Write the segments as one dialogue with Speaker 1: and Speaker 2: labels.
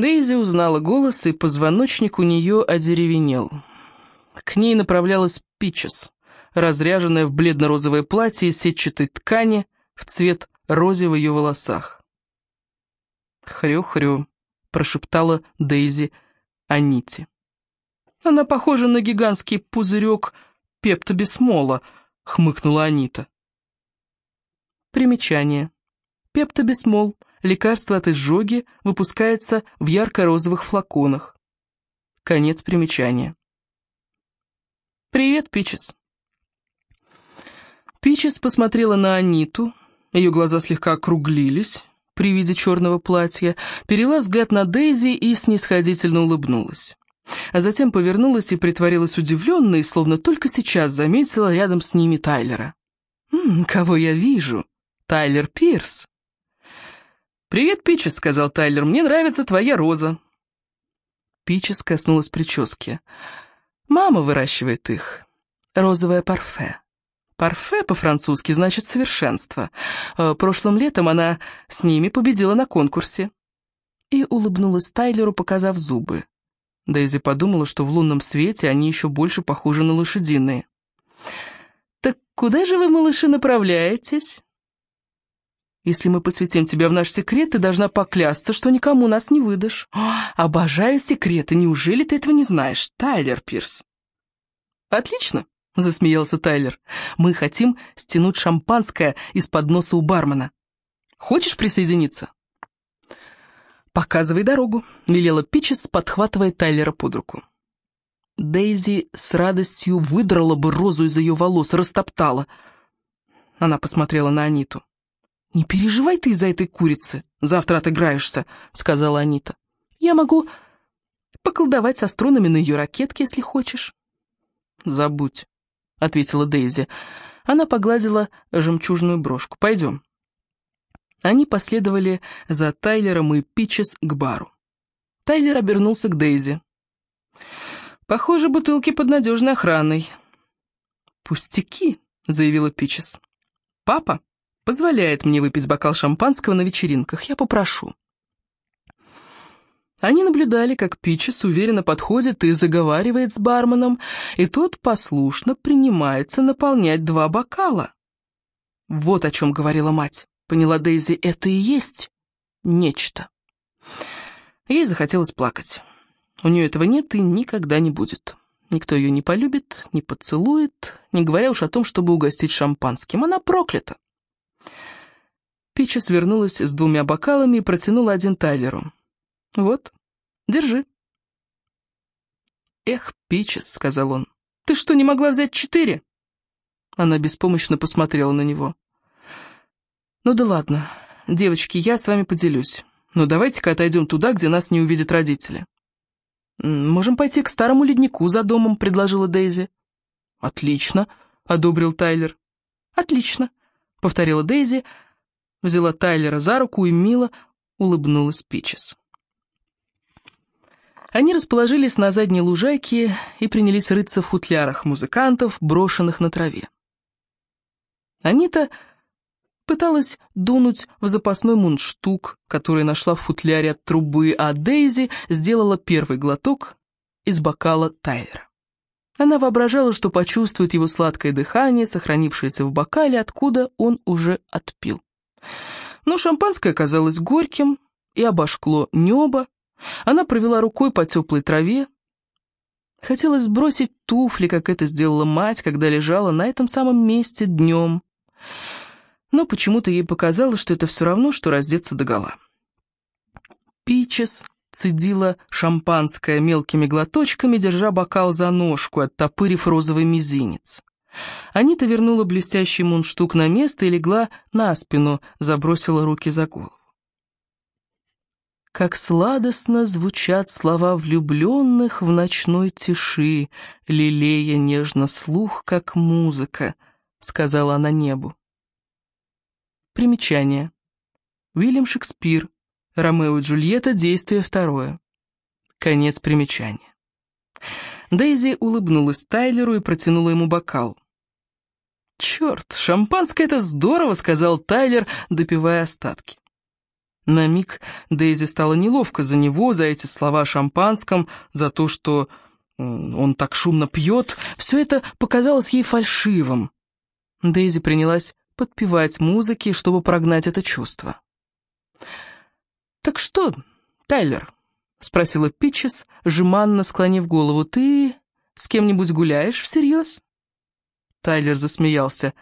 Speaker 1: Дейзи узнала голос, и позвоночник у нее одеревенел. К ней направлялась Пичес, разряженная в бледно-розовое платье из сетчатой ткани в цвет розе в ее волосах. «Хрю-хрю», — прошептала Дейзи Аните. «Она похожа на гигантский пузырек пептобисмола», — хмыкнула Анита. Примечание. Пептобисмол, лекарство от изжоги, выпускается в ярко-розовых флаконах. Конец примечания. «Привет, Пичес». Пичес посмотрела на Аниту, ее глаза слегка округлились при виде черного платья, перела взгляд на Дейзи и снисходительно улыбнулась. А затем повернулась и притворилась удивленной, словно только сейчас заметила рядом с ними Тайлера. «М -м, «Кого я вижу? Тайлер Пирс». «Привет, Пичес», — сказал Тайлер, — «мне нравится твоя роза». Пичес коснулась прически. «Мама выращивает их. Розовое парфе». Парфе по-французски значит «совершенство». Э, прошлым летом она с ними победила на конкурсе. И улыбнулась Тайлеру, показав зубы. Дейзи подумала, что в лунном свете они еще больше похожи на лошадиные. «Так куда же вы, малыши, направляетесь?» «Если мы посвятим тебя в наш секрет, ты должна поклясться, что никому нас не выдашь». О, «Обожаю секреты, неужели ты этого не знаешь, Тайлер Пирс?» «Отлично», — засмеялся Тайлер. «Мы хотим стянуть шампанское из-под носа у бармена. Хочешь присоединиться?» «Показывай дорогу», — велела Пичес, подхватывая Тайлера под руку. Дейзи с радостью выдрала бы розу из ее волос, растоптала. Она посмотрела на Аниту. «Не переживай ты из-за этой курицы, завтра отыграешься», — сказала Анита. «Я могу поколдовать со струнами на ее ракетке, если хочешь». «Забудь», — ответила Дейзи. Она погладила жемчужную брошку. «Пойдем». Они последовали за Тайлером и Пичес к бару. Тайлер обернулся к Дейзи. «Похоже, бутылки под надежной охраной». «Пустяки», — заявила Пичес. «Папа позволяет мне выпить бокал шампанского на вечеринках. Я попрошу». Они наблюдали, как Пичес уверенно подходит и заговаривает с барменом, и тот послушно принимается наполнять два бокала. Вот о чем говорила мать. Поняла Дейзи, это и есть нечто. Ей захотелось плакать. У нее этого нет и никогда не будет. Никто ее не полюбит, не поцелует, не говоря уж о том, чтобы угостить шампанским. Она проклята. Пича свернулась с двумя бокалами и протянула один Тайлеру. «Вот, держи». «Эх, Пичес», — сказал он, — «ты что, не могла взять четыре?» Она беспомощно посмотрела на него. «Ну да ладно, девочки, я с вами поделюсь. Но давайте-ка отойдем туда, где нас не увидят родители». «Можем пойти к старому леднику за домом», — предложила Дейзи. «Отлично», — одобрил Тайлер. «Отлично», — повторила Дейзи, взяла Тайлера за руку и мило улыбнулась Пичес. Они расположились на задней лужайке и принялись рыться в футлярах музыкантов, брошенных на траве. Анита пыталась дунуть в запасной мундштук, который нашла в футляре от трубы, а Дейзи сделала первый глоток из бокала Тайлера. Она воображала, что почувствует его сладкое дыхание, сохранившееся в бокале, откуда он уже отпил. Но шампанское оказалось горьким и обожгло небо, она провела рукой по теплой траве. Хотелось сбросить туфли, как это сделала мать, когда лежала на этом самом месте днем. Но почему-то ей показалось, что это все равно, что раздеться догола. Пичес цедила шампанское мелкими глоточками, держа бокал за ножку, оттопырив розовый мизинец. Анита вернула блестящий мундштук на место и легла на спину, забросила руки за голову. Как сладостно звучат слова влюбленных в ночной тиши, лелея нежно слух, как музыка, сказала она небу. Примечание. Уильям Шекспир. Ромео и Джульетта. Действие второе. Конец примечания. Дейзи улыбнулась Тайлеру и протянула ему бокал. «Черт, шампанское — это здорово!» — сказал Тайлер, допивая остатки. На миг Дейзи стало неловко за него, за эти слова о шампанском, за то, что он так шумно пьет. Все это показалось ей фальшивым. Дейзи принялась подпевать музыке, чтобы прогнать это чувство. «Так что, Тайлер?» — спросила Питчес, жеманно склонив голову. «Ты с кем-нибудь гуляешь всерьез?» Тайлер засмеялся.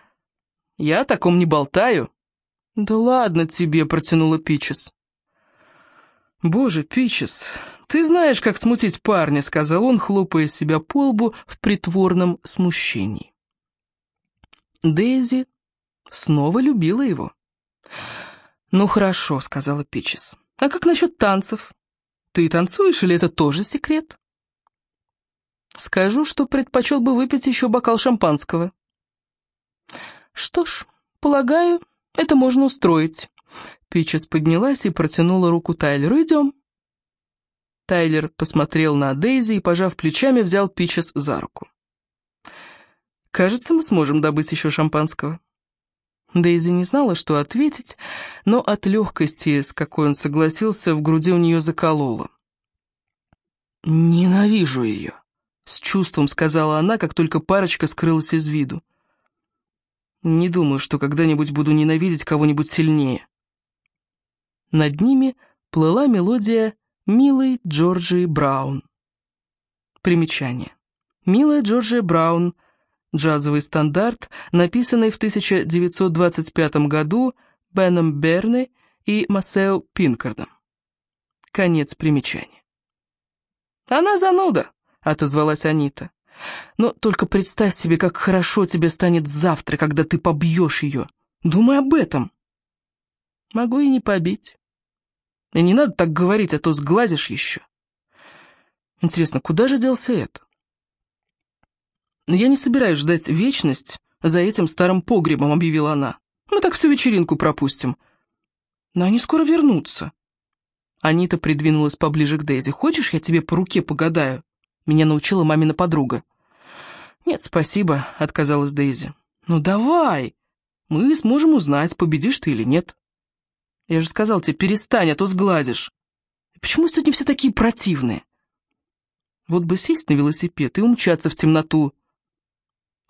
Speaker 1: «Я о таком не болтаю». «Да ладно тебе», — протянула Питчес. «Боже, Питчес, ты знаешь, как смутить парня», — сказал он, хлопая себя по лбу в притворном смущении. Дейзи снова любила его. «Ну хорошо», — сказала Питчес. «А как насчет танцев? Ты танцуешь или это тоже секрет?» «Скажу, что предпочел бы выпить еще бокал шампанского». «Что ж, полагаю, это можно устроить». Питчес поднялась и протянула руку Тайлеру. «Идем». Тайлер посмотрел на Дейзи и, пожав плечами, взял Питчес за руку. «Кажется, мы сможем добыть еще шампанского». Дейзи не знала, что ответить, но от легкости, с какой он согласился, в груди у нее закололо. «Ненавижу ее», — с чувством сказала она, как только парочка скрылась из виду. «Не думаю, что когда-нибудь буду ненавидеть кого-нибудь сильнее». Над ними плыла мелодия «Милой Джорджии Браун». Примечание. «Милая Джорджия Браун» Джазовый стандарт, написанный в 1925 году Беном Берне и Массео Пинкардом. Конец примечания. «Она зануда», — отозвалась Анита. «Но только представь себе, как хорошо тебе станет завтра, когда ты побьешь ее. Думай об этом». «Могу и не побить. И не надо так говорить, а то сглазишь еще». Интересно, куда же делся это? «Я не собираюсь ждать вечность за этим старым погребом», — объявила она. «Мы так всю вечеринку пропустим». «Но они скоро вернутся». Анита придвинулась поближе к Дейзи. «Хочешь, я тебе по руке погадаю?» Меня научила мамина подруга. «Нет, спасибо», — отказалась Дейзи. «Ну давай, мы сможем узнать, победишь ты или нет». «Я же сказал тебе, перестань, а то сгладишь». «Почему сегодня все такие противные?» «Вот бы сесть на велосипед и умчаться в темноту»,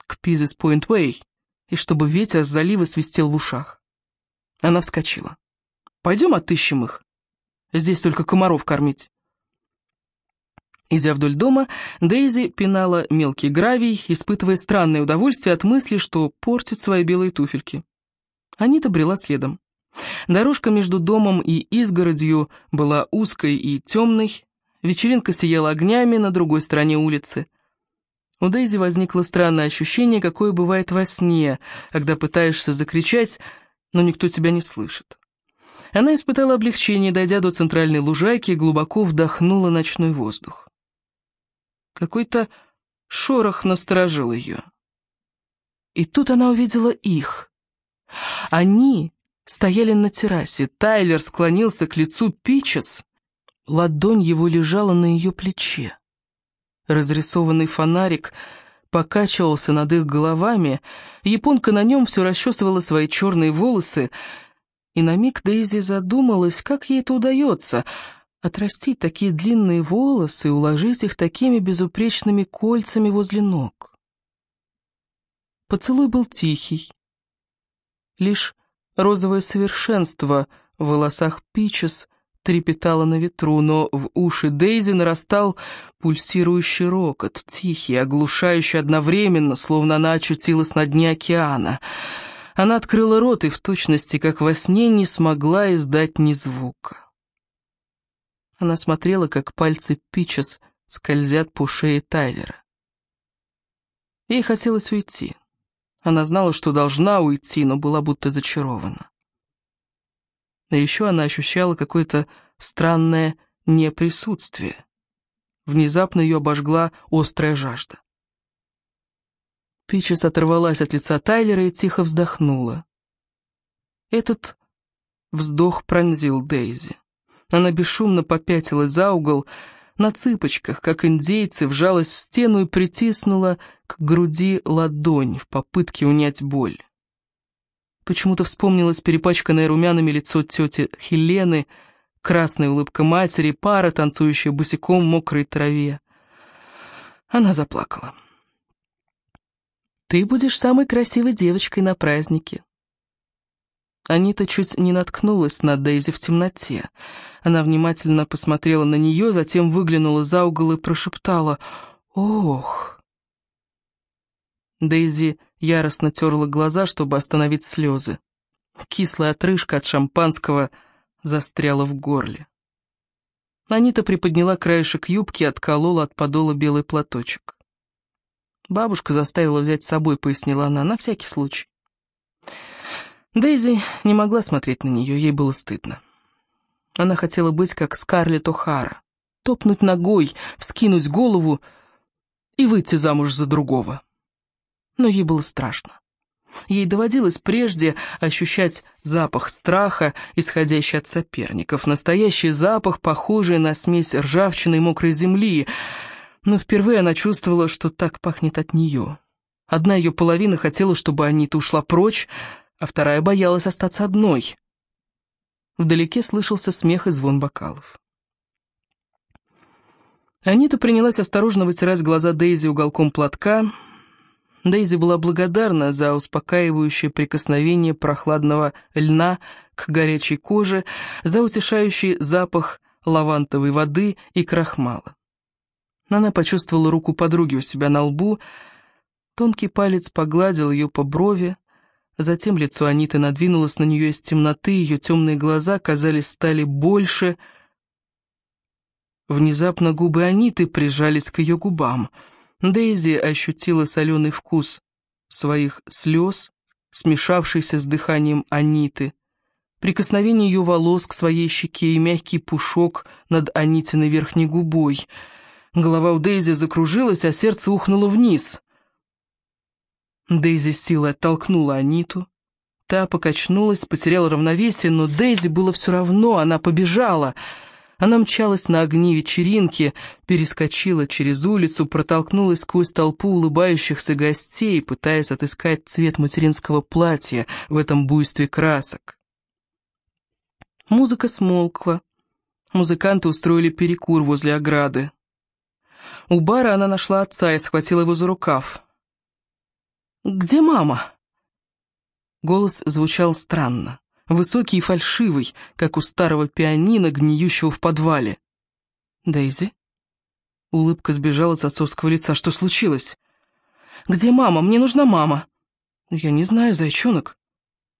Speaker 1: к Пизес Пойнт Уэй, и чтобы ветер с залива свистел в ушах. Она вскочила. «Пойдем отыщем их. Здесь только комаров кормить». Идя вдоль дома, Дейзи пинала мелкий гравий, испытывая странное удовольствие от мысли, что портит свои белые туфельки. Анита брела следом. Дорожка между домом и изгородью была узкой и темной, вечеринка сияла огнями на другой стороне улицы. У Дейзи возникло странное ощущение, какое бывает во сне, когда пытаешься закричать, но никто тебя не слышит. Она испытала облегчение, дойдя до центральной лужайки, глубоко вдохнула ночной воздух. Какой-то шорох насторожил ее. И тут она увидела их. Они стояли на террасе. Тайлер склонился к лицу Пичес. Ладонь его лежала на ее плече. Разрисованный фонарик покачивался над их головами, японка на нем все расчесывала свои черные волосы, и на миг Дейзи задумалась, как ей это удается — отрастить такие длинные волосы и уложить их такими безупречными кольцами возле ног. Поцелуй был тихий. Лишь розовое совершенство в волосах Пичес трепетала на ветру, но в уши Дейзи нарастал пульсирующий рокот, тихий, оглушающий одновременно, словно она очутилась на дне океана. Она открыла рот и в точности, как во сне, не смогла издать ни звука. Она смотрела, как пальцы Пичес скользят по шее Тайлера. Ей хотелось уйти. Она знала, что должна уйти, но была будто зачарована. А еще она ощущала какое-то странное неприсутствие. Внезапно ее обожгла острая жажда. Пичес оторвалась от лица Тайлера и тихо вздохнула. Этот вздох пронзил Дейзи. Она бесшумно попятилась за угол, на цыпочках, как индейцы, вжалась в стену и притиснула к груди ладонь в попытке унять боль. Почему-то вспомнилось перепачканное румянами лицо тети Хелены, красная улыбка матери, пара, танцующая босиком в мокрой траве. Она заплакала. «Ты будешь самой красивой девочкой на празднике». Анита чуть не наткнулась на Дейзи в темноте. Она внимательно посмотрела на нее, затем выглянула за угол и прошептала «Ох!». Дейзи яростно терла глаза, чтобы остановить слезы. Кислая отрыжка от шампанского застряла в горле. Анита приподняла краешек юбки и отколола от подола белый платочек. «Бабушка заставила взять с собой», — пояснила она, — «на всякий случай». Дейзи не могла смотреть на нее, ей было стыдно. Она хотела быть как Скарлетт О'Хара, топнуть ногой, вскинуть голову и выйти замуж за другого. Но ей было страшно. Ей доводилось прежде ощущать запах страха, исходящий от соперников, настоящий запах, похожий на смесь ржавчины и мокрой земли, но впервые она чувствовала, что так пахнет от нее. Одна ее половина хотела, чтобы Анита ушла прочь, а вторая боялась остаться одной. Вдалеке слышался смех и звон бокалов. Анита принялась осторожно вытирать глаза Дейзи уголком платка. Дейзи была благодарна за успокаивающее прикосновение прохладного льна к горячей коже, за утешающий запах лавантовой воды и крахмала. Она почувствовала руку подруги у себя на лбу, тонкий палец погладил ее по брови, Затем лицо Аниты надвинулось на нее из темноты, ее темные глаза, казались, стали больше. Внезапно губы Аниты прижались к ее губам. Дейзи ощутила соленый вкус своих слез, смешавшийся с дыханием Аниты. Прикосновение ее волос к своей щеке и мягкий пушок над Анитиной верхней губой. Голова у Дейзи закружилась, а сердце ухнуло вниз — Дейзи силой оттолкнула Аниту. Та покачнулась, потеряла равновесие, но Дейзи было все равно, она побежала. Она мчалась на огни вечеринки, перескочила через улицу, протолкнулась сквозь толпу улыбающихся гостей, пытаясь отыскать цвет материнского платья в этом буйстве красок. Музыка смолкла. Музыканты устроили перекур возле ограды. У бара она нашла отца и схватила его за рукав. «Где мама?» Голос звучал странно, высокий и фальшивый, как у старого пианино, гниющего в подвале. «Дейзи?» Улыбка сбежала с отцовского лица. «Что случилось?» «Где мама? Мне нужна мама!» «Я не знаю, зайчонок».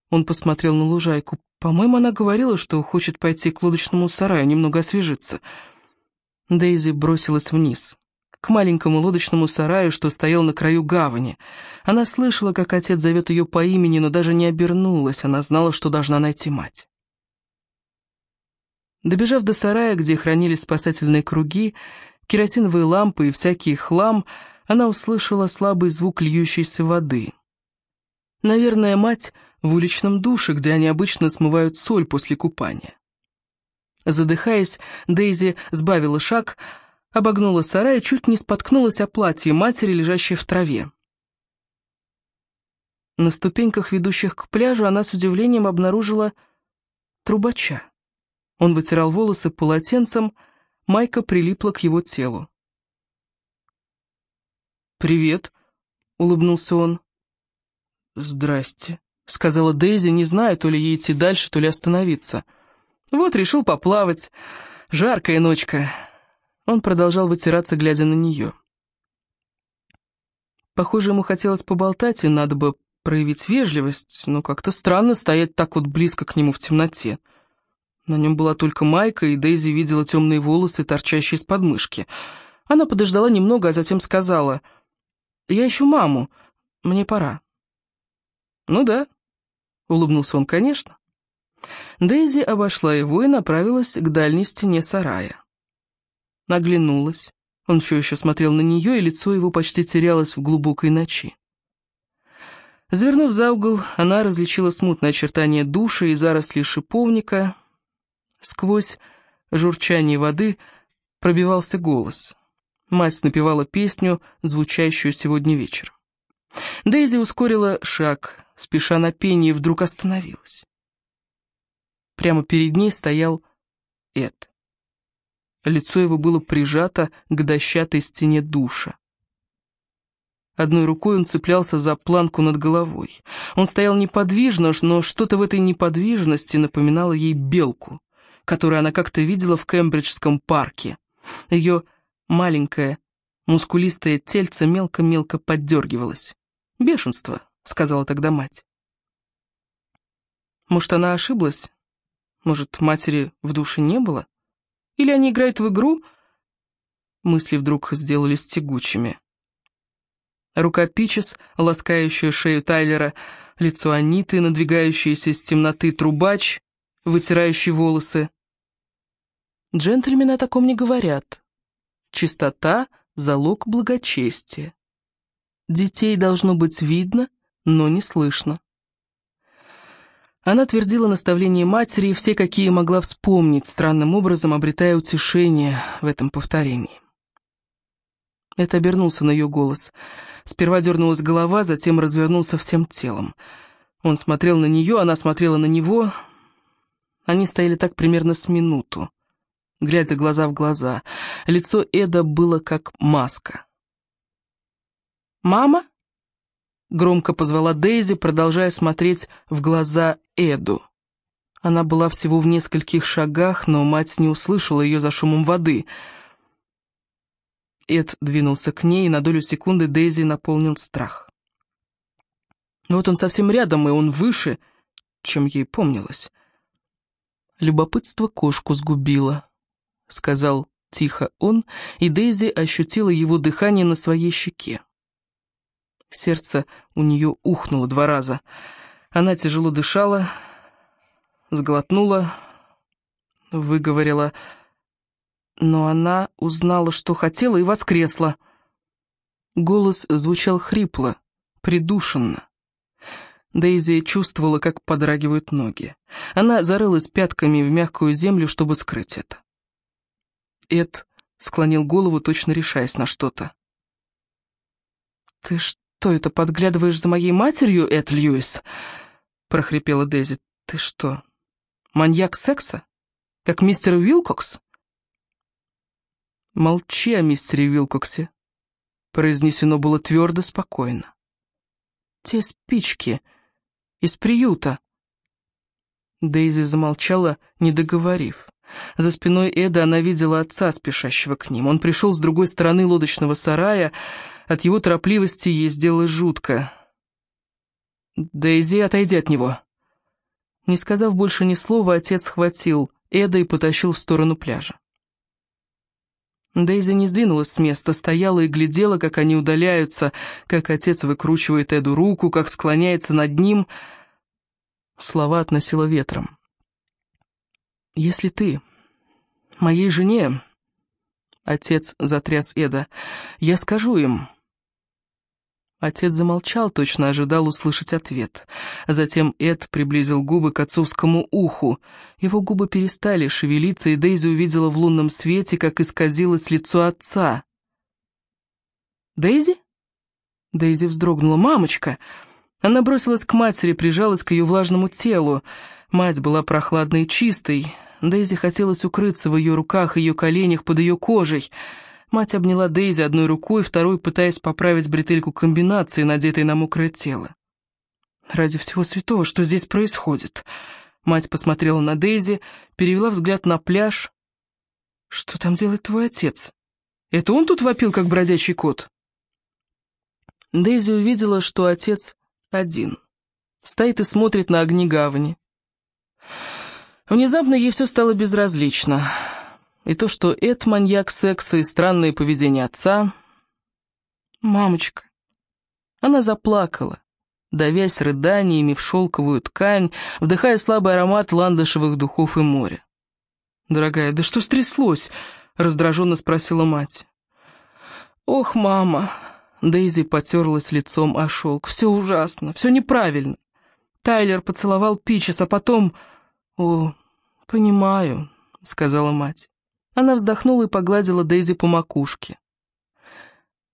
Speaker 1: Он посмотрел на лужайку. «По-моему, она говорила, что хочет пойти к лодочному сараю, немного освежиться». Дейзи бросилась вниз к маленькому лодочному сараю, что стоял на краю гавани. Она слышала, как отец зовет ее по имени, но даже не обернулась, она знала, что должна найти мать. Добежав до сарая, где хранились спасательные круги, керосиновые лампы и всякий хлам, она услышала слабый звук льющейся воды. Наверное, мать в уличном душе, где они обычно смывают соль после купания. Задыхаясь, Дейзи сбавила шаг, обогнула сарай и чуть не споткнулась о платье матери, лежащей в траве. На ступеньках, ведущих к пляжу, она с удивлением обнаружила трубача. Он вытирал волосы полотенцем, майка прилипла к его телу. «Привет», — улыбнулся он. «Здрасте», — сказала Дейзи, не зная, то ли ей идти дальше, то ли остановиться. «Вот, решил поплавать. Жаркая ночка. Он продолжал вытираться, глядя на нее. Похоже, ему хотелось поболтать, и надо бы проявить вежливость, но как-то странно стоять так вот близко к нему в темноте. На нем была только майка, и Дейзи видела темные волосы, торчащие из подмышки. Она подождала немного, а затем сказала, «Я ищу маму, мне пора». «Ну да», — улыбнулся он, — «конечно». Дейзи обошла его и направилась к дальней стене сарая. Оглянулась. Он все еще смотрел на нее, и лицо его почти терялось в глубокой ночи. Завернув за угол, она различила смутное очертание души и заросли шиповника. Сквозь журчание воды пробивался голос. Мать напевала песню, звучащую сегодня вечером. Дейзи ускорила шаг, спеша на пение, и вдруг остановилась. Прямо перед ней стоял Эд. Лицо его было прижато к дощатой стене душа. Одной рукой он цеплялся за планку над головой. Он стоял неподвижно, но что-то в этой неподвижности напоминало ей белку, которую она как-то видела в Кембриджском парке. Ее маленькое, мускулистое тельце мелко-мелко поддергивалось. «Бешенство», — сказала тогда мать. Может, она ошиблась? Может, матери в душе не было? Или они играют в игру? Мысли вдруг сделались тягучими. Рука Пичес, ласкающая шею Тайлера, лицо Аниты, надвигающееся из темноты трубач, вытирающий волосы. Джентльмены о таком не говорят. Чистота — залог благочестия. Детей должно быть видно, но не слышно. Она твердила наставления матери, и все, какие могла вспомнить, странным образом обретая утешение в этом повторении. Это обернулся на ее голос. Сперва дернулась голова, затем развернулся всем телом. Он смотрел на нее, она смотрела на него. Они стояли так примерно с минуту, глядя глаза в глаза. Лицо Эда было как маска. «Мама?» Громко позвала Дейзи, продолжая смотреть в глаза Эду. Она была всего в нескольких шагах, но мать не услышала ее за шумом воды. Эд двинулся к ней, и на долю секунды Дейзи наполнил страх. Вот он совсем рядом, и он выше, чем ей помнилось. «Любопытство кошку сгубило», — сказал тихо он, и Дейзи ощутила его дыхание на своей щеке. Сердце у нее ухнуло два раза. Она тяжело дышала, сглотнула, выговорила, но она узнала, что хотела, и воскресла. Голос звучал хрипло, придушенно. Дейзи чувствовала, как подрагивают ноги. Она зарылась пятками в мягкую землю, чтобы скрыть это. Эд склонил голову, точно решаясь на что-то. «Ты что?» Что это, подглядываешь за моей матерью, Эд Льюис?» — прохрипела Дейзи. «Ты что, маньяк секса? Как мистер Вилкокс?» «Молчи о мистере Вилкоксе», — произнесено было твердо, спокойно. «Те спички из приюта». Дейзи замолчала, не договорив. За спиной Эда она видела отца, спешащего к ним. Он пришел с другой стороны лодочного сарая, — от его торопливости ей сделалось жутко. «Дейзи, отойди от него!» Не сказав больше ни слова, отец схватил Эда и потащил в сторону пляжа. Дейзи не сдвинулась с места, стояла и глядела, как они удаляются, как отец выкручивает Эду руку, как склоняется над ним. Слова относила ветром. «Если ты моей жене...» Отец затряс Эда. «Я скажу им, Отец замолчал, точно ожидал услышать ответ. Затем Эд приблизил губы к отцовскому уху. Его губы перестали шевелиться, и Дейзи увидела в лунном свете, как исказилось лицо отца. «Дейзи?» Дейзи вздрогнула. «Мамочка!» Она бросилась к матери, прижалась к ее влажному телу. Мать была прохладной и чистой. Дейзи хотелось укрыться в ее руках, ее коленях, под ее кожей. Мать обняла Дейзи одной рукой, второй пытаясь поправить бретельку комбинации, надетой на мокрое тело. «Ради всего святого, что здесь происходит?» Мать посмотрела на Дейзи, перевела взгляд на пляж. «Что там делает твой отец? Это он тут вопил, как бродячий кот?» Дейзи увидела, что отец один. Стоит и смотрит на огни гавани. Внезапно ей все стало безразлично. И то, что Эд маньяк секса и странное поведение отца... Мамочка. Она заплакала, давясь рыданиями в шелковую ткань, вдыхая слабый аромат ландышевых духов и моря. «Дорогая, да что стряслось?» — раздраженно спросила мать. «Ох, мама!» — Дейзи потерлась лицом о шелк. «Все ужасно, все неправильно. Тайлер поцеловал Пичес, а потом...» «О, понимаю», — сказала мать. Она вздохнула и погладила Дейзи по макушке.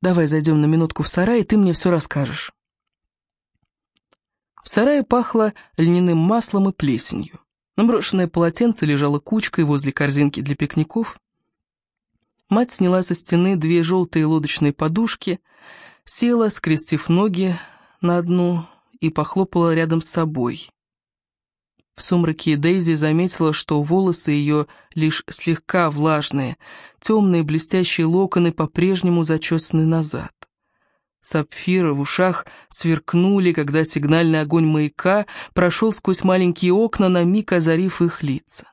Speaker 1: «Давай зайдем на минутку в сарай, и ты мне все расскажешь. В сарае пахло льняным маслом и плесенью. Наброшенное полотенце лежало кучкой возле корзинки для пикников. Мать сняла со стены две желтые лодочные подушки, села, скрестив ноги на одну, и похлопала рядом с собой. В сумраке Дейзи заметила, что волосы ее лишь слегка влажные, темные блестящие локоны по-прежнему зачесаны назад. Сапфиры в ушах сверкнули, когда сигнальный огонь маяка прошел сквозь маленькие окна, на миг озарив их лица.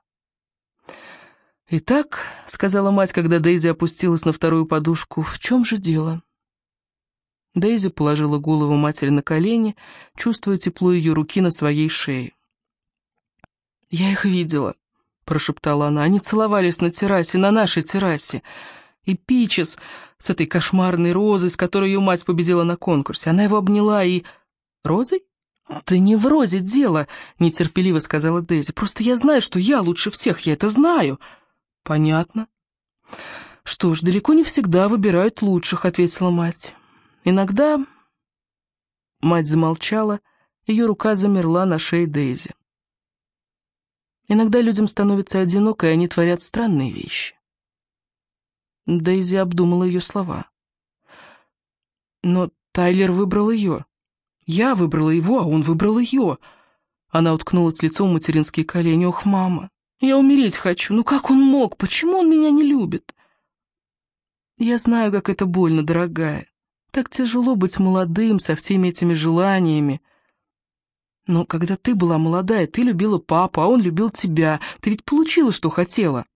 Speaker 1: «Итак», — сказала мать, когда Дейзи опустилась на вторую подушку, — «в чем же дело?» Дейзи положила голову матери на колени, чувствуя тепло ее руки на своей шее. «Я их видела», — прошептала она. «Они целовались на террасе, на нашей террасе. И Пичес с этой кошмарной розой, с которой ее мать победила на конкурсе. Она его обняла и... Розой? «Да не в розе дело», — нетерпеливо сказала Дейзи. «Просто я знаю, что я лучше всех, я это знаю». «Понятно». «Что ж, далеко не всегда выбирают лучших», — ответила мать. «Иногда...» Мать замолчала, ее рука замерла на шее Дейзи. «Иногда людям становится одиноко, и они творят странные вещи. Дейзи обдумала ее слова. «Но Тайлер выбрал ее. Я выбрала его, а он выбрал ее». Она уткнулась лицом в материнские колени. «Ох, мама, я умереть хочу. Ну как он мог? Почему он меня не любит?» «Я знаю, как это больно, дорогая. Так тяжело быть молодым, со всеми этими желаниями. Но когда ты была молодая, ты любила папу, а он любил тебя. Ты ведь получила, что хотела».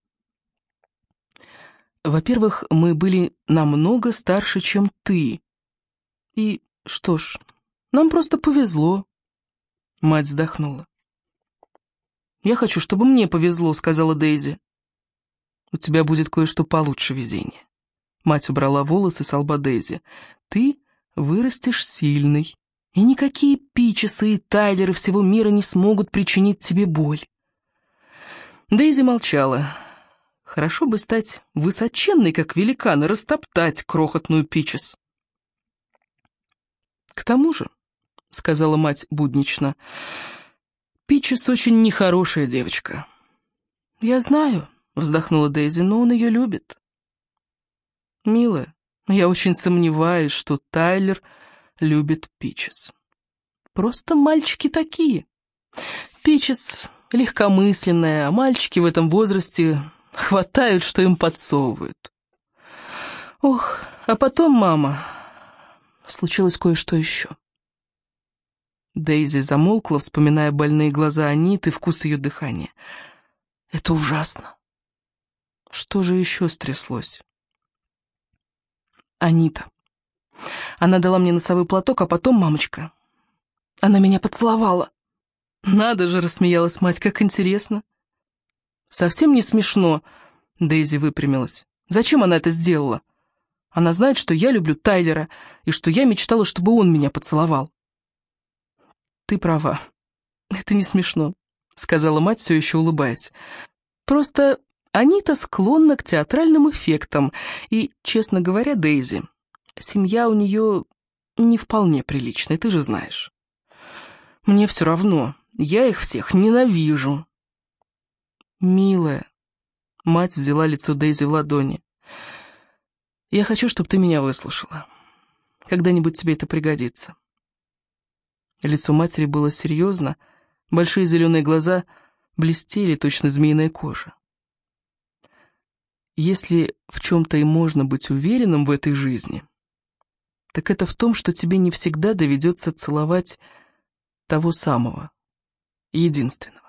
Speaker 1: Во-первых, мы были намного старше, чем ты. И что ж, нам просто повезло. Мать вздохнула. «Я хочу, чтобы мне повезло», — сказала Дейзи. «У тебя будет кое-что получше везения». Мать убрала волосы с лба Дейзи. «Ты вырастешь сильный, и никакие Пичесы и Тайлеры всего мира не смогут причинить тебе боль». Дейзи молчала. Хорошо бы стать высоченной, как великан, и растоптать крохотную Пичес. «К тому же», — сказала мать буднично, — «Пичес очень нехорошая девочка». «Я знаю», — вздохнула Дейзи, — «но он ее любит». «Милая, я очень сомневаюсь, что Тайлер любит Пичес. Просто мальчики такие. Пичес легкомысленная, а мальчики в этом возрасте хватают, что им подсовывают. Ох, а потом, мама, случилось кое-что еще. Дейзи замолкла, вспоминая больные глаза Аниты, вкус ее дыхания. Это ужасно. Что же еще стряслось? Анита. Она дала мне носовой платок, а потом мамочка. Она меня поцеловала. Надо же, рассмеялась мать, как интересно. «Совсем не смешно», — Дейзи выпрямилась. «Зачем она это сделала? Она знает, что я люблю Тайлера, и что я мечтала, чтобы он меня поцеловал». «Ты права. Это не смешно», — сказала мать, все еще улыбаясь. «Просто Анита склонна к театральным эффектам, и, честно говоря, Дейзи, семья у нее не вполне приличная, ты же знаешь. Мне все равно, я их всех ненавижу». «Милая», — мать взяла лицо Дейзи в ладони, — «я хочу, чтобы ты меня выслушала. Когда-нибудь тебе это пригодится». Лицо матери было серьезно, большие зеленые глаза блестели, точно змеиная кожа. Если в чем-то и можно быть уверенным в этой жизни, так это в том, что тебе не всегда доведется целовать того самого, единственного.